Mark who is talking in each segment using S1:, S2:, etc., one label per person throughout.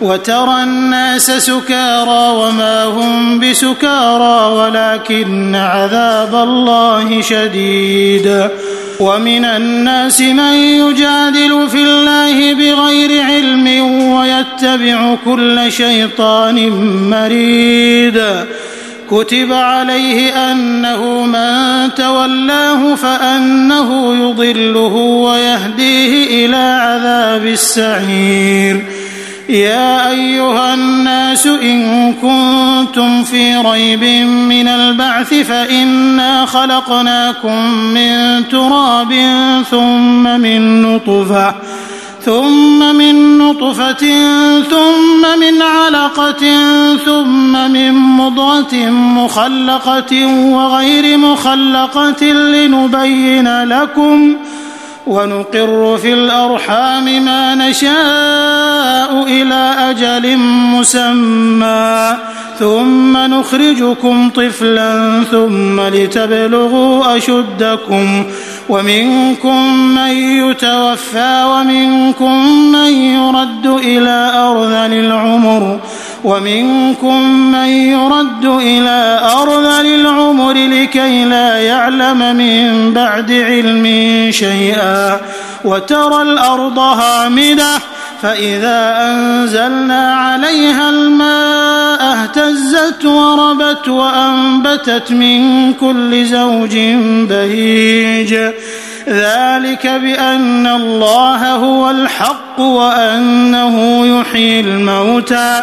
S1: وترى الناس سكارى وما هم بسكارى ولكن عذاب الله شديد. ومن الناس من يجادل في الله بغير علم ويتبع كل شيطان مريد. كتب عليه أنه من تولاه فأنه يضله ويهديه إلى عذاب السعير. يا أيها الناس إن كنتم في ريب من البعث فإنا خلقناكم من تراب ثم من نطفة ثم من نطفة ثم من علقة ثم من مضغة مخلقة وغير مخلقة لنبين لكم ۖ ونقر في الأرحام ما نشاء إلى أجل مسمى. ثم نخرجكم طفلا ثم لتبلغوا أشدكم. ومنكم من يتوفى ومنكم من يرد إلى أرذل العمر. ومنكم من يرد إلى أرذل العمر لكي لا يعلم من بعد علم شيئا وترى الأرض هامدة فإذا أنزلنا عليها الماء اهتزت وربت وأنبتت من كل زوج بهيج ذلك بأن الله هو الحق وأنه يحيي الموتى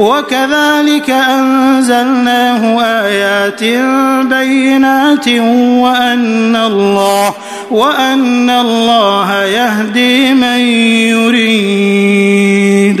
S1: وكذلك أنزلناه آيات بينات وأن الله وأن الله يهدي من يريد.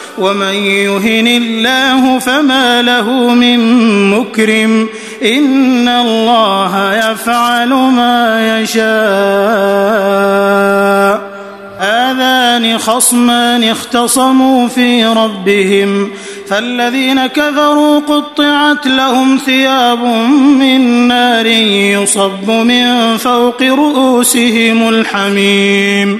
S1: ومن يهن الله فما له من مكرم إن الله يفعل ما يشاء هذان خصمان اختصموا في ربهم فالذين كفروا قطعت لهم ثياب من نار يصب من فوق رؤوسهم الحميم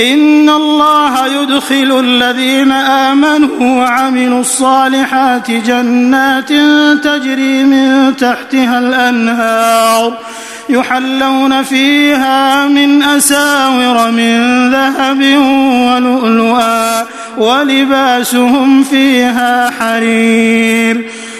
S1: إن الله يدخل الذين آمنوا وعملوا الصالحات جنات تجري من تحتها الأنهار يحلون فيها من أساور من ذهب ولؤلؤا ولباسهم فيها حرير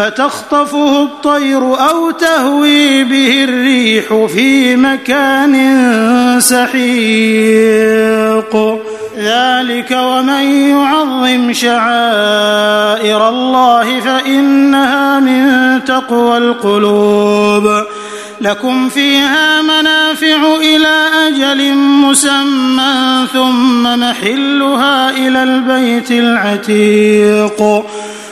S1: فتخطفه الطير أو تهوي به الريح في مكان سحيق. ذلك ومن يعظم شعائر الله فإنها من تقوى القلوب. لكم فيها منافع إلى أجل مسمى ثم محلها إلى البيت العتيق.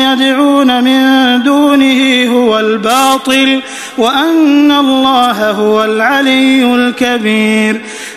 S1: يدعون من دونه هو الباطل وأن الله هو العلي الكبير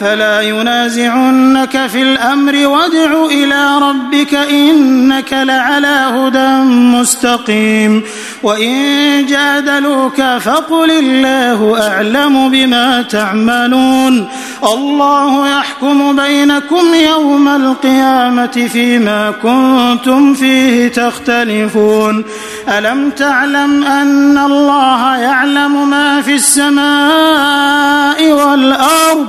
S1: فلا ينازعنك في الأمر وادع إلى ربك إنك لعلى هدى مستقيم وإن جادلوك فقل الله أعلم بما تعملون الله يحكم بينكم يوم القيامة فيما كنتم فيه تختلفون ألم تعلم أن الله يعلم ما في السماء والأرض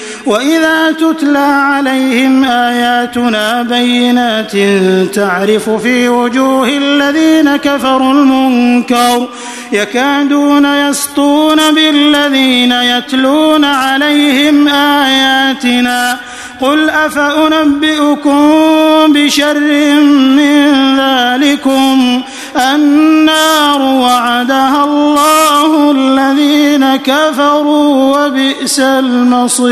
S1: وإذا تتلى عليهم آياتنا بينات تعرف في وجوه الذين كفروا المنكر يكادون يسطون بالذين يتلون عليهم آياتنا قل أفأنبئكم بشر من ذلكم؟ النار وعدها الله. الله الذين كفروا وبئس المصير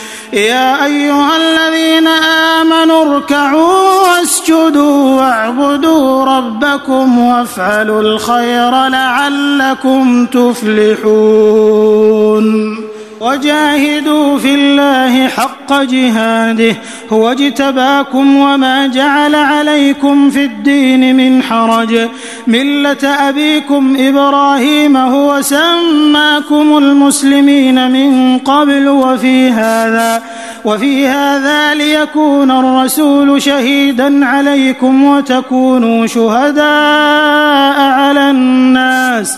S1: يا أيها الذين آمنوا اركعوا واسجدوا واعبدوا ربكم وافعلوا الخير لعلكم تفلحون. وجاهدوا في الله حق جهاده هو اجتباكم وما جعل عليكم في الدين من حرج. ملة أبيكم إبراهيم هو سماكم المسلمين من قبل وفي هذا وفي هذا ليكون الرسول شهيدا عليكم وتكونوا شهداء على الناس.